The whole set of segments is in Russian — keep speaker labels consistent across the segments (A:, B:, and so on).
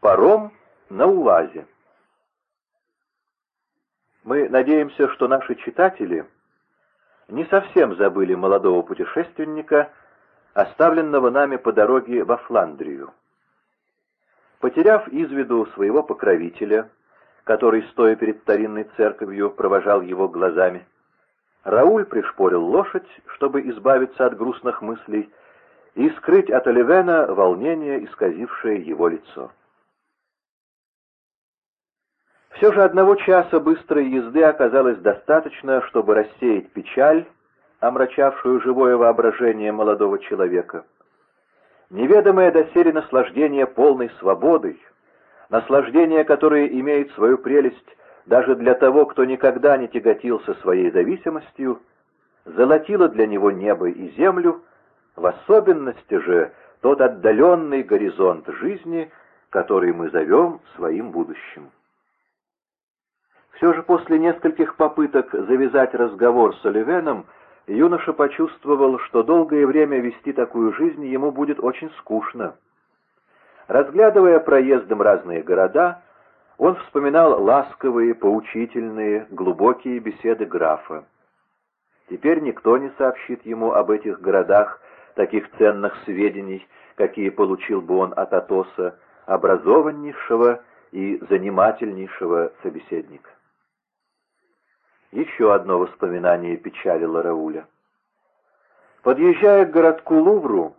A: Паром на УАЗе. Мы надеемся, что наши читатели не совсем забыли молодого путешественника, оставленного нами по дороге во Фландрию. Потеряв из виду своего покровителя, который, стоя перед старинной церковью, провожал его глазами, Рауль пришпорил лошадь, чтобы избавиться от грустных мыслей и скрыть от Оливена волнение, исказившее его лицо. Все же одного часа быстрой езды оказалось достаточно, чтобы рассеять печаль, омрачавшую живое воображение молодого человека. Неведомое доселе наслаждение полной свободой, наслаждение, которое имеет свою прелесть даже для того, кто никогда не тяготился своей зависимостью, золотило для него небо и землю, в особенности же тот отдаленный горизонт жизни, который мы зовем своим будущим. Все же после нескольких попыток завязать разговор с Оливеном, юноша почувствовал, что долгое время вести такую жизнь ему будет очень скучно. Разглядывая проездом разные города, он вспоминал ласковые, поучительные, глубокие беседы графа. Теперь никто не сообщит ему об этих городах таких ценных сведений, какие получил бы он от Атоса, образованнейшего и занимательнейшего собеседника. Еще одно воспоминание печалило Рауля. Подъезжая к городку Лувру,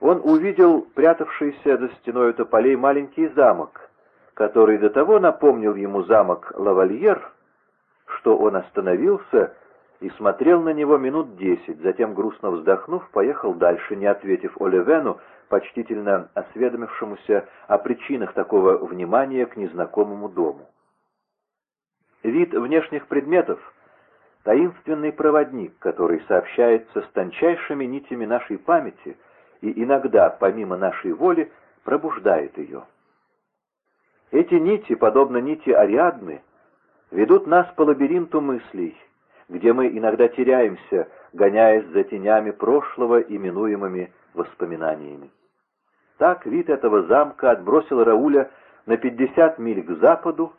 A: он увидел прятавшийся за стеной тополей маленький замок, который до того напомнил ему замок Лавальер, что он остановился и смотрел на него минут десять, затем, грустно вздохнув, поехал дальше, не ответив Оливену, почтительно осведомившемуся о причинах такого внимания к незнакомому дому. Вид внешних предметов — таинственный проводник, который сообщается с тончайшими нитями нашей памяти и иногда, помимо нашей воли, пробуждает ее. Эти нити, подобно нити Ариадны, ведут нас по лабиринту мыслей, где мы иногда теряемся, гоняясь за тенями прошлого, именуемыми воспоминаниями. Так вид этого замка отбросил Рауля на 50 миль к западу,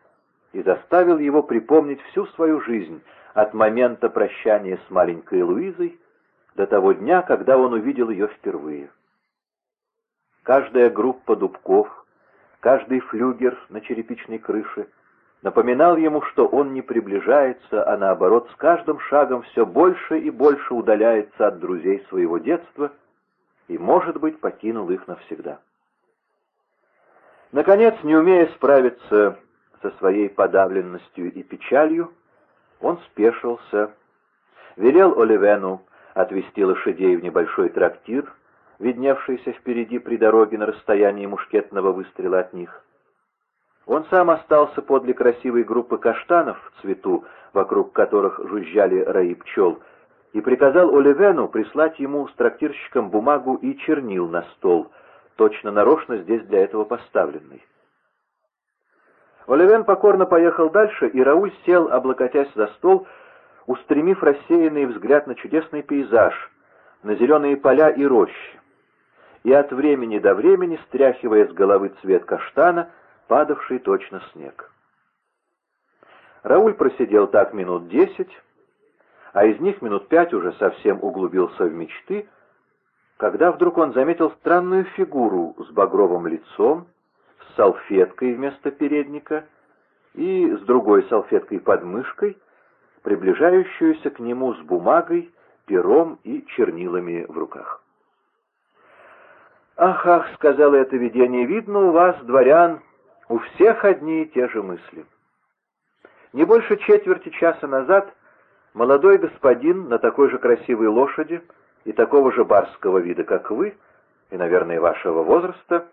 A: и заставил его припомнить всю свою жизнь от момента прощания с маленькой Луизой до того дня, когда он увидел ее впервые. Каждая группа дубков, каждый флюгер на черепичной крыше напоминал ему, что он не приближается, а наоборот, с каждым шагом все больше и больше удаляется от друзей своего детства и, может быть, покинул их навсегда. Наконец, не умея справиться со своей подавленностью и печалью, он спешился, велел Оливену отвезти лошадей в небольшой трактир, видневшийся впереди при дороге на расстоянии мушкетного выстрела от них. Он сам остался подле красивой группы каштанов в цвету, вокруг которых жужжали раи пчел, и приказал Оливену прислать ему с трактирщиком бумагу и чернил на стол, точно нарочно здесь для этого поставленный. Оливен покорно поехал дальше, и Рауль сел, облокотясь за стол, устремив рассеянный взгляд на чудесный пейзаж, на зеленые поля и рощи, и от времени до времени стряхивая с головы цвет каштана, падавший точно снег. Рауль просидел так минут десять, а из них минут пять уже совсем углубился в мечты, когда вдруг он заметил странную фигуру с багровым лицом, салфеткой вместо передника и с другой салфеткой под мышкой, приближающуюся к нему с бумагой, пером и чернилами в руках. «Ах, ах!» — сказала это видение, — «видно у вас, дворян, у всех одни и те же мысли». Не больше четверти часа назад молодой господин на такой же красивой лошади и такого же барского вида, как вы, и, наверное, вашего возраста,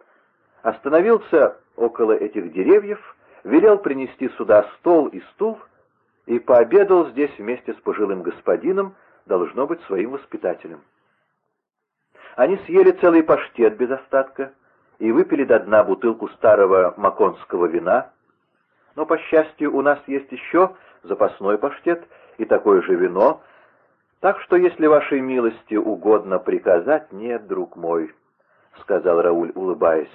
A: остановился около этих деревьев, велел принести сюда стол и стул и пообедал здесь вместе с пожилым господином, должно быть, своим воспитателем. Они съели целый паштет без остатка и выпили до дна бутылку старого маконского вина, но, по счастью, у нас есть еще запасной паштет и такое же вино, так что, если вашей милости угодно приказать, нет, друг мой, — сказал Рауль, улыбаясь.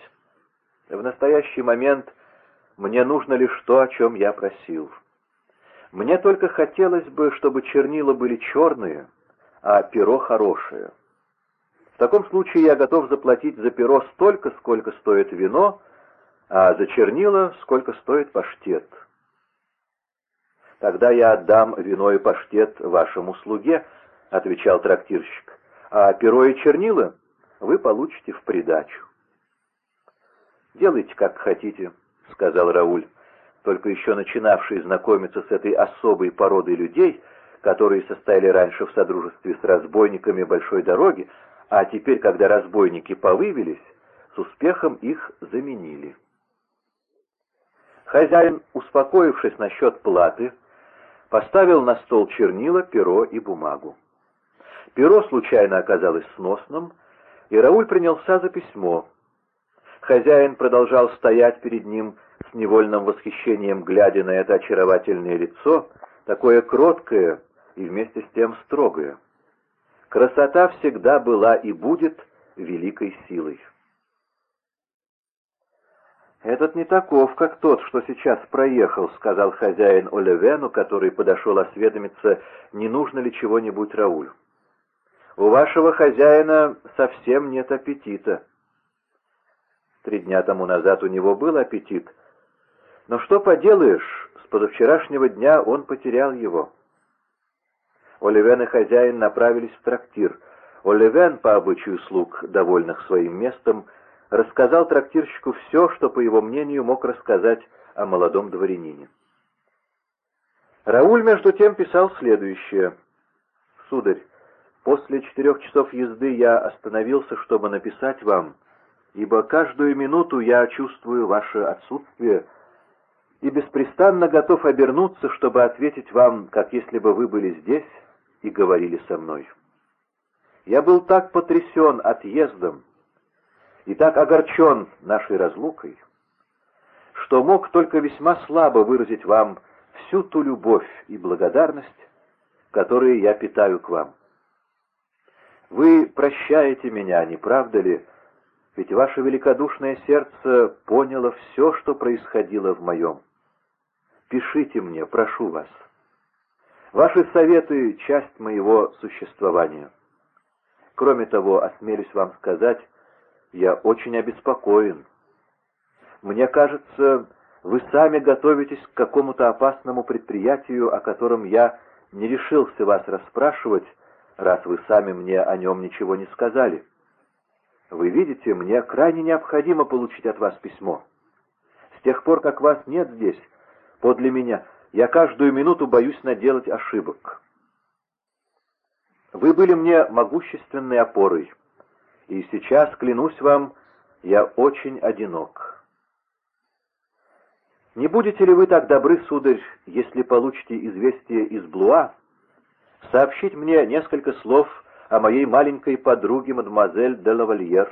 A: В настоящий момент мне нужно лишь то, о чем я просил. Мне только хотелось бы, чтобы чернила были черные, а перо хорошее. В таком случае я готов заплатить за перо столько, сколько стоит вино, а за чернила сколько стоит паштет. «Тогда я отдам вино и паштет вашему слуге», — отвечал трактирщик, «а перо и чернила вы получите в придачу». «Делайте, как хотите», — сказал Рауль, только еще начинавший знакомиться с этой особой породой людей, которые состояли раньше в содружестве с разбойниками большой дороги, а теперь, когда разбойники повывелись, с успехом их заменили. Хозяин, успокоившись насчет платы, поставил на стол чернила, перо и бумагу. Перо случайно оказалось сносным, и Рауль принялся за письмо. Хозяин продолжал стоять перед ним с невольным восхищением, глядя на это очаровательное лицо, такое кроткое и вместе с тем строгое. Красота всегда была и будет великой силой. «Этот не таков, как тот, что сейчас проехал», — сказал хозяин Оливену, который подошел осведомиться, не нужно ли чего-нибудь Раулю. «У вашего хозяина совсем нет аппетита». Три дня тому назад у него был аппетит, но что поделаешь, с позавчерашнего дня он потерял его. Оливен и хозяин направились в трактир. Оливен, по обычаю слуг, довольных своим местом, рассказал трактирщику все, что, по его мнению, мог рассказать о молодом дворянине. Рауль, между тем, писал следующее. «Сударь, после четырех часов езды я остановился, чтобы написать вам, ибо каждую минуту я чувствую ваше отсутствие и беспрестанно готов обернуться, чтобы ответить вам, как если бы вы были здесь и говорили со мной. Я был так потрясен отъездом, и так огорчен нашей разлукой, что мог только весьма слабо выразить вам всю ту любовь и благодарность, которые я питаю к вам. Вы прощаете меня, не правда ли? Ведь ваше великодушное сердце поняло все, что происходило в моем. Пишите мне, прошу вас. Ваши советы — часть моего существования. Кроме того, осмелюсь вам сказать, я очень обеспокоен. Мне кажется, вы сами готовитесь к какому-то опасному предприятию, о котором я не решился вас расспрашивать, раз вы сами мне о нем ничего не сказали. Вы видите, мне крайне необходимо получить от вас письмо. С тех пор, как вас нет здесь, подле меня, я каждую минуту боюсь наделать ошибок. Вы были мне могущественной опорой и сейчас, клянусь вам, я очень одинок. Не будете ли вы так добры, сударь, если получите известие из Блуа, сообщить мне несколько слов о моей маленькой подруге, мадемуазель де лавальер,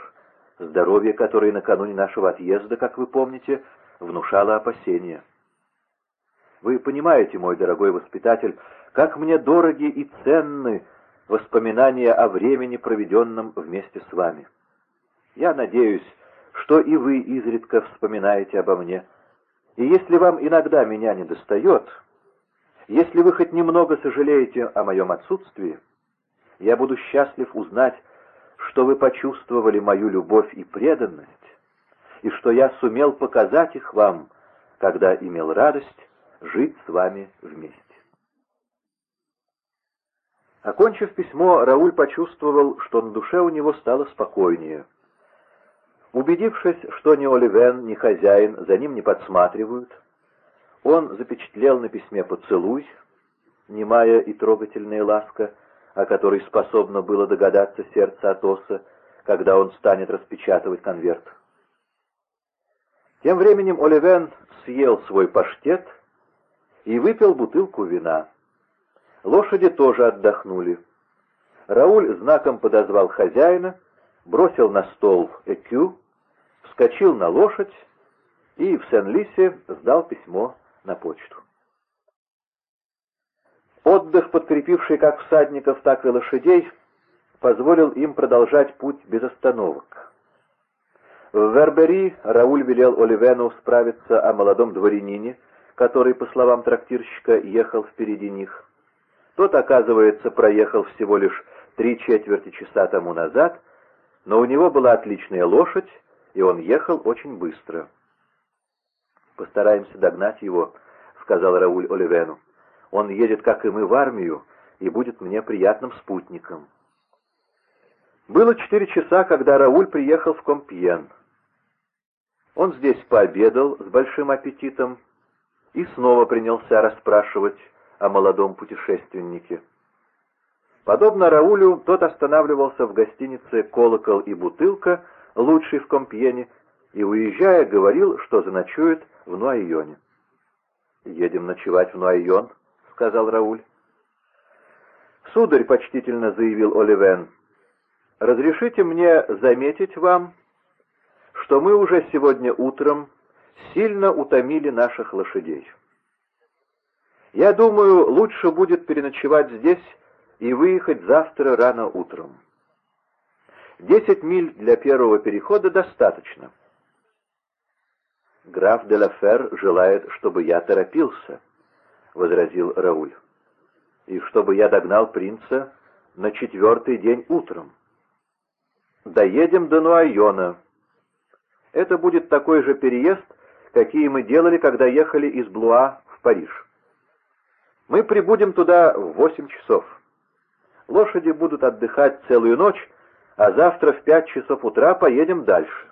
A: здоровье которой накануне нашего отъезда, как вы помните, внушало опасения. Вы понимаете, мой дорогой воспитатель, как мне дороги и ценны воспоминания о времени, проведенном вместе с вами. Я надеюсь, что и вы изредка вспоминаете обо мне. И если вам иногда меня не достает, если вы хоть немного сожалеете о моем отсутствии, я буду счастлив узнать, что вы почувствовали мою любовь и преданность, и что я сумел показать их вам, когда имел радость жить с вами вместе. Окончив письмо, Рауль почувствовал, что на душе у него стало спокойнее. Убедившись, что ни Оливен, ни хозяин за ним не подсматривают, он запечатлел на письме поцелуй, немая и трогательная ласка, о которой способно было догадаться сердце Атоса, когда он станет распечатывать конверт. Тем временем Оливен съел свой паштет и выпил бутылку вина. Лошади тоже отдохнули. Рауль знаком подозвал хозяина, бросил на стол экю, вскочил на лошадь и в Сен-Лисе сдал письмо на почту. Отдых, подкрепивший как всадников, так и лошадей, позволил им продолжать путь без остановок. В Вербери Рауль велел Оливену справиться о молодом дворянине, который, по словам трактирщика, ехал впереди них. Тот, оказывается, проехал всего лишь три четверти часа тому назад, но у него была отличная лошадь, и он ехал очень быстро. «Постараемся догнать его», — сказал Рауль Оливену. «Он едет, как и мы, в армию, и будет мне приятным спутником». Было четыре часа, когда Рауль приехал в Компьен. Он здесь пообедал с большим аппетитом и снова принялся расспрашивать о молодом путешественнике. Подобно Раулю, тот останавливался в гостинице «Колокол и бутылка», лучший в Компьене, и, уезжая, говорил, что заночует в Нуайоне. «Едем ночевать в Нуайон», — сказал Рауль. «Сударь», — почтительно заявил Оливен, — «разрешите мне заметить вам, что мы уже сегодня утром сильно утомили наших лошадей. Я думаю, лучше будет переночевать здесь и выехать завтра рано утром. Десять миль для первого перехода достаточно. «Граф де Лафер желает, чтобы я торопился», — возразил Рауль, «и чтобы я догнал принца на четвертый день утром. Доедем до Нуайона. Это будет такой же переезд, какие мы делали, когда ехали из Блуа в Париж. Мы прибудем туда в восемь часов. Лошади будут отдыхать целую ночь, а завтра в пять часов утра поедем дальше.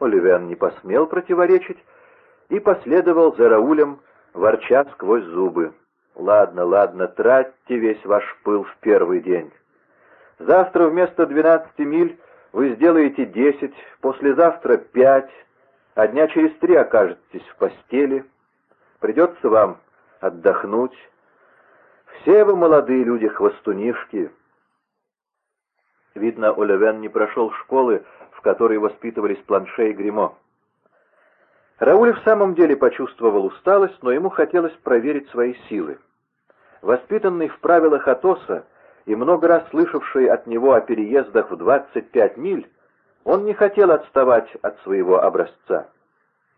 A: Оливен не посмел противоречить и последовал за Раулем, ворча сквозь зубы. «Ладно, ладно, тратьте весь ваш пыл в первый день. Завтра вместо двенадцати миль вы сделаете десять, послезавтра пять, а дня через три окажетесь в постели. Придется вам отдохнуть. Все вы, молодые люди, хвостунишки». Видно, Оливен не прошел школы, в которой воспитывались Планше и Гримо. Рауль в самом деле почувствовал усталость, но ему хотелось проверить свои силы. Воспитанный в правилах Атоса и много раз слышавший от него о переездах в 25 миль, он не хотел отставать от своего образца.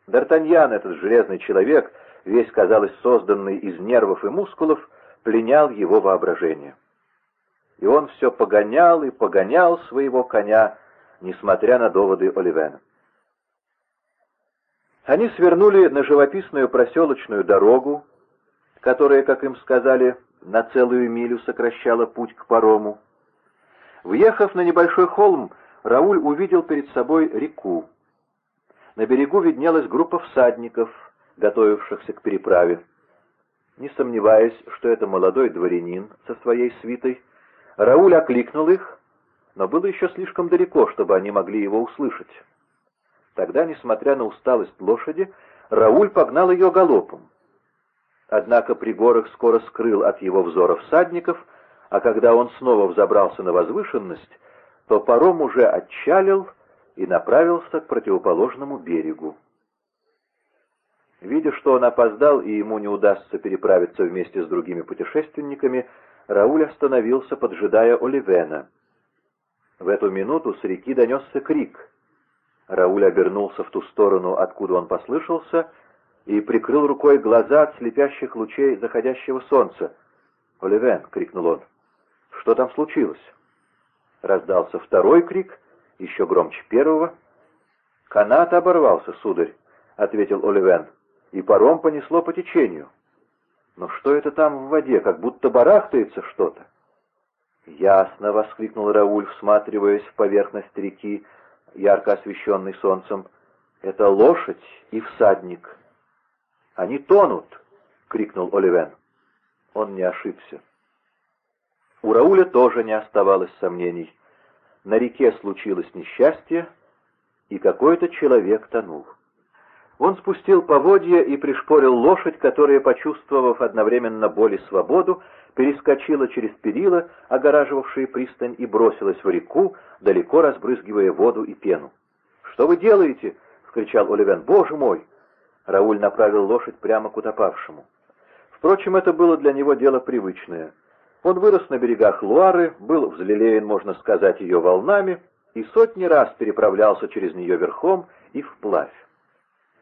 A: Д'Артаньян, этот железный человек, весь, казалось, созданный из нервов и мускулов, пленял его воображение и он все погонял и погонял своего коня, несмотря на доводы Оливена. Они свернули на живописную проселочную дорогу, которая, как им сказали, на целую милю сокращала путь к парому. Въехав на небольшой холм, Рауль увидел перед собой реку. На берегу виднелась группа всадников, готовившихся к переправе. Не сомневаясь, что это молодой дворянин со своей свитой, Рауль окликнул их, но было еще слишком далеко, чтобы они могли его услышать. Тогда, несмотря на усталость лошади, Рауль погнал ее галопом. Однако пригорок скоро скрыл от его взора всадников, а когда он снова взобрался на возвышенность, то паром уже отчалил и направился к противоположному берегу. Видя, что он опоздал и ему не удастся переправиться вместе с другими путешественниками, Рауль остановился, поджидая Оливена. В эту минуту с реки донесся крик. Рауль обернулся в ту сторону, откуда он послышался, и прикрыл рукой глаза от слепящих лучей заходящего солнца. «Оливен!» — крикнул он. «Что там случилось?» Раздался второй крик, еще громче первого. «Канат оборвался, сударь», — ответил Оливен, — «и паром понесло по течению». Но что это там в воде, как будто барахтается что-то? «Ясно!» — воскликнул Рауль, всматриваясь в поверхность реки, ярко освещенной солнцем. «Это лошадь и всадник!» «Они тонут!» — крикнул Оливен. Он не ошибся. У Рауля тоже не оставалось сомнений. На реке случилось несчастье, и какой-то человек тонул. Он спустил поводья и пришпорил лошадь, которая, почувствовав одновременно боль и свободу, перескочила через перила, огораживавшие пристань, и бросилась в реку, далеко разбрызгивая воду и пену. «Что вы делаете?» — вскричал Оливен. «Боже мой!» Рауль направил лошадь прямо к утопавшему. Впрочем, это было для него дело привычное. Он вырос на берегах Луары, был взлелеян, можно сказать, ее волнами, и сотни раз переправлялся через нее верхом и вплавь.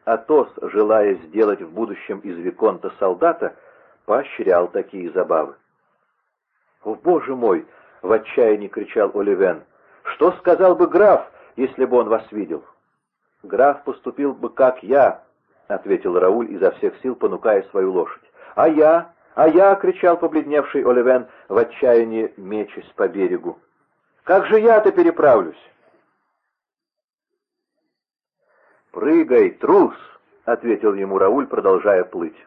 A: Атос, желая сделать в будущем из Виконта солдата, поощрял такие забавы. «О, боже мой!» — в отчаянии кричал Оливен. «Что сказал бы граф, если бы он вас видел?» «Граф поступил бы, как я», — ответил Рауль изо всех сил, понукая свою лошадь. «А я? А я!» — кричал побледневший Оливен в отчаянии, мечась по берегу. «Как же я-то переправлюсь?» «Прыгай, трус!» — ответил ему Рауль, продолжая плыть.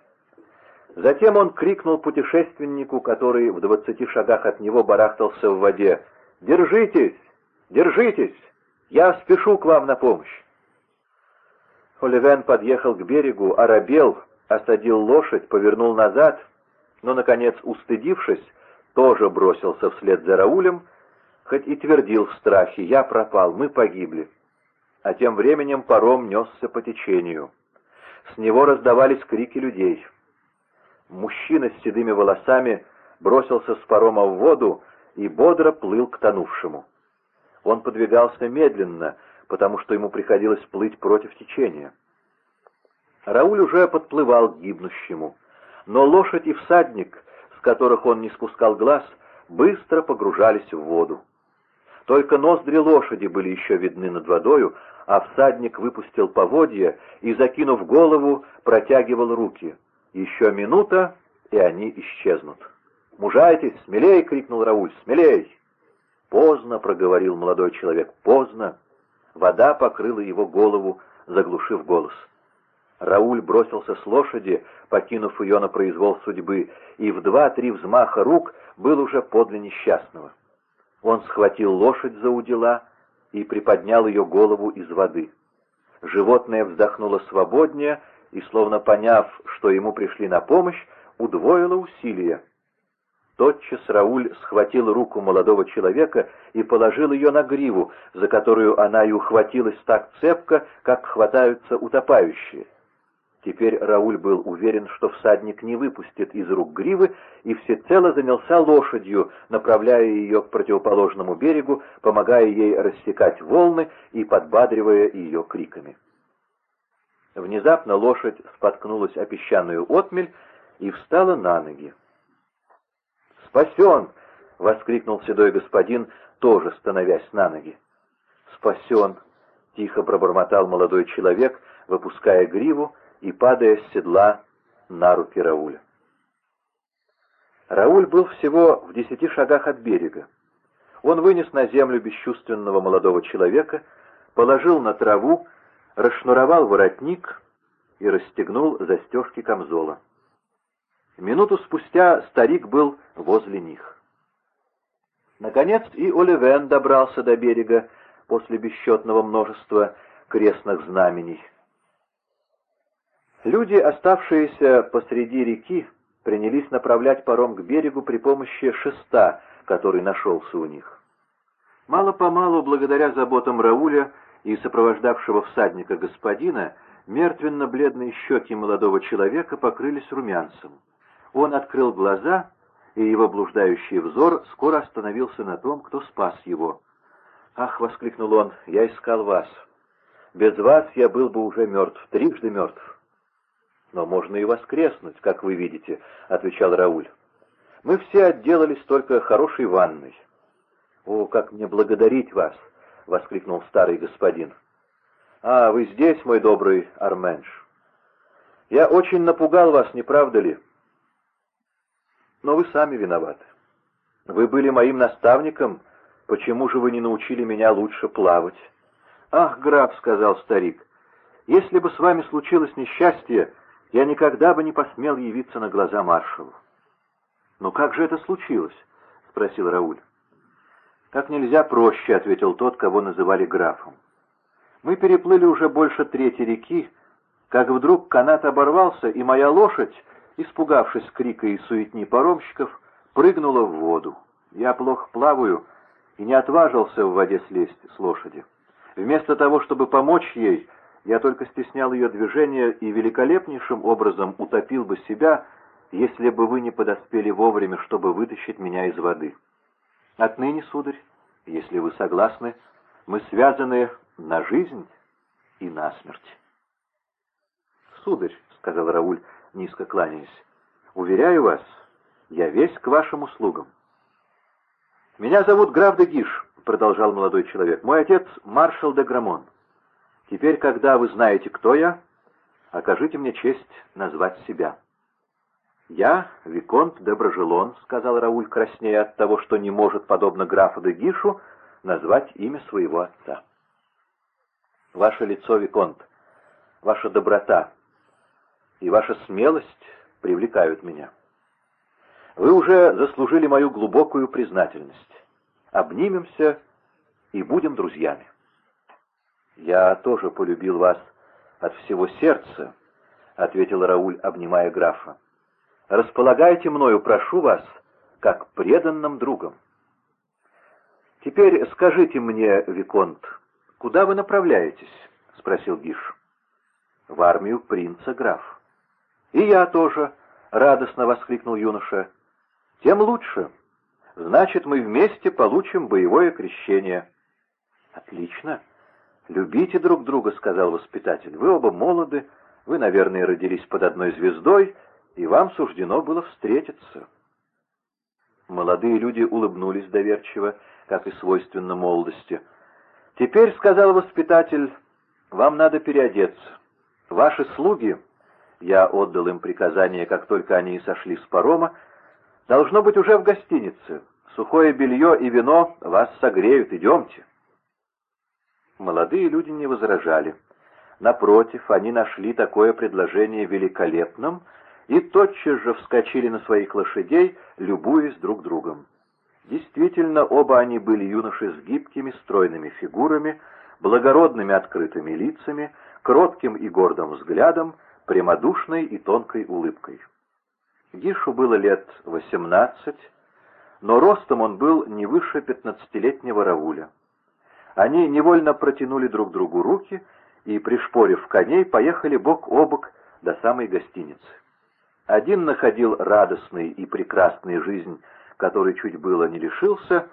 A: Затем он крикнул путешественнику, который в двадцати шагах от него барахтался в воде. «Держитесь! Держитесь! Я спешу к вам на помощь!» Оливен подъехал к берегу, оробел, осадил лошадь, повернул назад, но, наконец, устыдившись, тоже бросился вслед за Раулем, хоть и твердил в страхе «Я пропал, мы погибли». А тем временем паром несся по течению. С него раздавались крики людей — Мужчина с седыми волосами бросился с парома в воду и бодро плыл к тонувшему. Он подвигался медленно, потому что ему приходилось плыть против течения. Рауль уже подплывал к гибнущему, но лошадь и всадник, с которых он не спускал глаз, быстро погружались в воду. Только ноздри лошади были еще видны над водою, а всадник выпустил поводья и, закинув голову, протягивал руки — еще минута, и они исчезнут. «Мужайтесь! Смелей!» — крикнул Рауль. «Смелей!» «Поздно!» — проговорил молодой человек. «Поздно!» Вода покрыла его голову, заглушив голос. Рауль бросился с лошади, покинув ее на произвол судьбы, и в два-три взмаха рук был уже подле несчастного. Он схватил лошадь за удила и приподнял ее голову из воды. Животное вздохнуло свободнее и, словно поняв, что ему пришли на помощь, удвоила усилия. Тотчас Рауль схватил руку молодого человека и положил ее на гриву, за которую она и ухватилась так цепко, как хватаются утопающие. Теперь Рауль был уверен, что всадник не выпустит из рук гривы, и всецело занялся лошадью, направляя ее к противоположному берегу, помогая ей рассекать волны и подбадривая ее криками. Внезапно лошадь споткнулась о песчаную отмель и встала на ноги. «Спасен!» — воскликнул седой господин, тоже становясь на ноги. «Спасен!» — тихо пробормотал молодой человек, выпуская гриву и падая с седла на руки Рауля. Рауль был всего в десяти шагах от берега. Он вынес на землю бесчувственного молодого человека, положил на траву расшнуровал воротник и расстегнул застежки камзола. Минуту спустя старик был возле них. Наконец и Оливен добрался до берега после бесчетного множества крестных знамений. Люди, оставшиеся посреди реки, принялись направлять паром к берегу при помощи шеста, который нашелся у них. Мало-помалу, благодаря заботам Рауля, и сопровождавшего всадника господина, мертвенно-бледные щеки молодого человека покрылись румянцем. Он открыл глаза, и его блуждающий взор скоро остановился на том, кто спас его. «Ах!» — воскликнул он, — «я искал вас. Без вас я был бы уже мертв, трижды мертв». «Но можно и воскреснуть, как вы видите», — отвечал Рауль. «Мы все отделались только хорошей ванной». «О, как мне благодарить вас!» — воскликнул старый господин. «А, вы здесь, мой добрый Арменш? Я очень напугал вас, не правда ли? Но вы сами виноваты. Вы были моим наставником, почему же вы не научили меня лучше плавать?» «Ах, граф», — сказал старик, — «если бы с вами случилось несчастье, я никогда бы не посмел явиться на глаза маршалу». «Но как же это случилось?» — спросил Рауль. «Как нельзя проще», — ответил тот, кого называли графом. «Мы переплыли уже больше трети реки, как вдруг канат оборвался, и моя лошадь, испугавшись крика и суетни паромщиков, прыгнула в воду. Я плохо плаваю и не отважился в воде слезть с лошади. Вместо того, чтобы помочь ей, я только стеснял ее движение и великолепнейшим образом утопил бы себя, если бы вы не подоспели вовремя, чтобы вытащить меня из воды». Отныне, сударь, если вы согласны, Мы связаны на жизнь и на смерть. «Сударь», — сказал Рауль, низко кланяясь, — «уверяю вас, я весь к вашим услугам». «Меня зовут граф де Гиш», — продолжал молодой человек. «Мой отец — маршал де Грамон. Теперь, когда вы знаете, кто я, окажите мне честь назвать себя». «Я, Виконт де Брожелон», — сказал Рауль, краснея от того, что не может, подобно графу де Гишу, назвать имя своего отца. «Ваше лицо, Виконт, ваша доброта, и ваша смелость привлекают меня. Вы уже заслужили мою глубокую признательность. Обнимемся и будем друзьями. Я тоже полюбил вас от всего сердца, — ответил Рауль, обнимая графа. Располагайте мною, прошу вас, как преданным другом. Теперь скажите мне, Виконт, куда вы направляетесь? — спросил Гиш. — В армию принца, граф. «И я тоже!» — радостно воскликнул юноша. «Тем лучше. Значит, мы вместе получим боевое крещение». «Отлично. Любите друг друга», — сказал воспитатель. «Вы оба молоды, вы, наверное, родились под одной звездой, и вам суждено было встретиться». Молодые люди улыбнулись доверчиво, как и свойственно молодости. «Теперь, — сказал воспитатель, — вам надо переодеться. Ваши слуги я отдал им приказание, как только они сошли с парома, должно быть уже в гостинице. Сухое белье и вино вас согреют, идемте. Молодые люди не возражали. Напротив, они нашли такое предложение великолепным и тотчас же вскочили на своих лошадей, любуясь друг другом. Действительно, оба они были юноши с гибкими, стройными фигурами, благородными открытыми лицами, кротким и гордым взглядом, прямодушной и тонкой улыбкой. Гишу было лет восемнадцать, но ростом он был не выше пятнадцатилетнего Рауля. Они невольно протянули друг другу руки и, пришпорив коней, поехали бок о бок до самой гостиницы. Один находил радостный и прекрасный жизнь, который чуть было не лишился,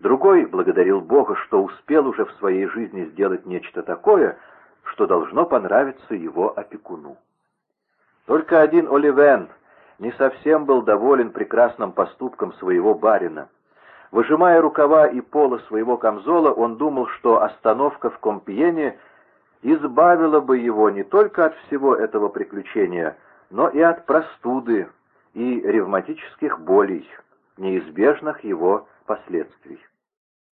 A: другой благодарил Бога, что успел уже в своей жизни сделать нечто такое, что должно понравиться его опекуну. Только один Оливен не совсем был доволен прекрасным поступком своего барина. Выжимая рукава и полы своего камзола, он думал, что остановка в Компьене избавила бы его не только от всего этого приключения, но и от простуды и ревматических болей, неизбежных его последствий.